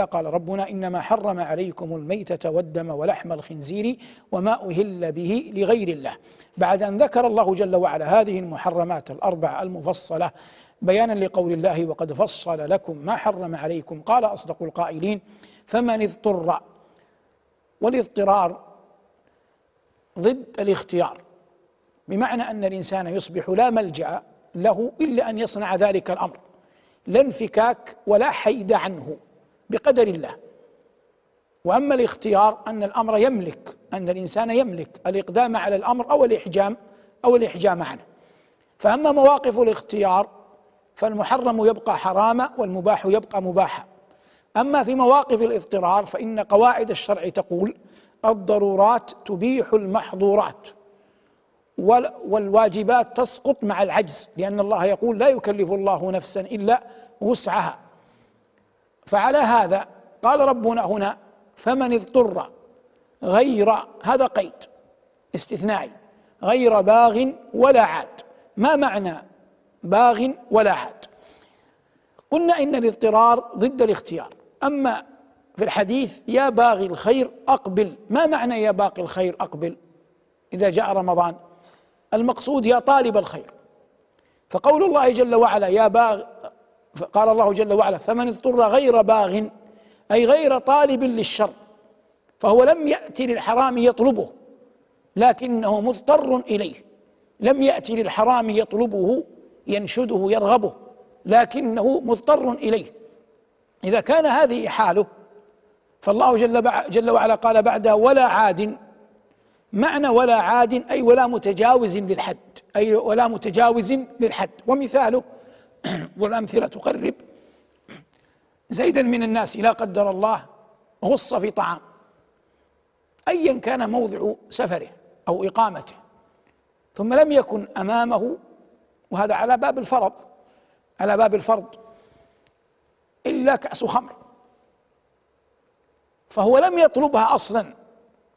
وعلا قال ربنا إنما حرم عليكم الميتة والدم ولحم الخنزير وما أهل به لغير الله. بعد أن ذكر الله جل وعلا هذه المحرمات الأربع المفصلة بيانا لقول الله وقد فصل لكم ما حرم عليكم. قال أصدق القائلين فمن اضطر والاضطرار ضد الاختيار بمعنى أن الإنسان يصبح لا ملجأ له إلا أن يصنع ذلك الأمر لا انفكاك ولا حيد عنه. بقدر الله. وأما الاختيار أن الأمر يملك أن الإنسان يملك الإقدام على الأمر أو الإحجام أو الإحجام عنه. فأما مواقف الاختيار فالمحرم يبقى حراما والمباح يبقى مباحا. أما في مواقف الاضطرار فإن قواعد الشرع تقول الضرورات تبيح المحظورات والواجبات تسقط مع العجز لأن الله يقول لا يكلف الله نفسا إلا وسعها. فعلى هذا قال ربنا هنا فمن اضطر غير هذا قيد استثنائي غير باغ ولا عاد. ما معنى باغ ولا عاد؟ قلنا إن الاضطرار ضد الاختيار. أما في الحديث يا باغي الخير أقبل. ما معنى يا باقي الخير أقبل؟ إذا جاء رمضان المقصود يا طالب الخير. فقول الله جل وعلا يا باغ قال الله جل وعلا فمن اضطر غير باغ أي غير طالب للشر فهو لم ياتي للحرام يطلبه لكنه مضطر إليه. لم ياتي للحرام يطلبه ينشده يرغبه لكنه مضطر إليه. إذا كان هذه حاله فالله جل, جل وعلا قال بعدها ولا عاد. معنى ولا عاد أي ولا متجاوز للحد أي ولا متجاوز للحد. ومثاله والأمثلة تقرب. زيدا من الناس لا قدر الله غص في طعام. أيا كان موضع سفره أو إقامته ثم لم يكن أمامه وهذا على باب الفرض على باب الفرض إلا كأس خمر. فهو لم يطلبها أصلا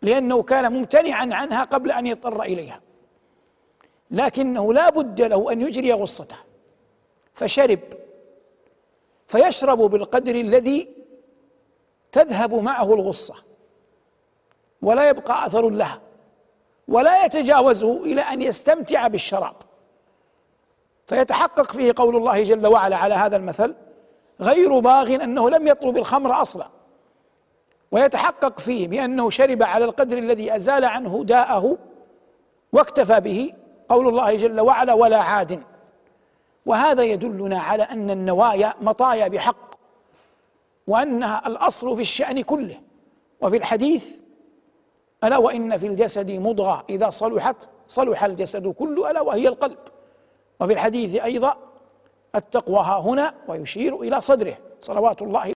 لأنه كان ممتنعا عنها قبل أن يضطر إليها. لكنه لا بد له أن يجري غصته. فشرب فيشرب بالقدر الذي تذهب معه الغصة ولا يبقى أثر لها ولا يتجاوزه إلى أن يستمتع بالشراب. فيتحقق فيه قول الله جل وعلا على هذا المثل غير باغ أنه لم يطلب الخمر أصلا. ويتحقق فيه بأنه شرب على القدر الذي أزال عنه داءه واكتفى به قول الله جل وعلا ولا عاد. وهذا يدلنا على أن النوايا مطايا بحق وأنها الأصل في الشأن كله. وفي الحديث ألا وإن في الجسد مضغة إذا صلحت صلح الجسد كله ألا وهي القلب. وفي الحديث أيضا التقوى ها هنا ويشير إلى صدره. صلوات الله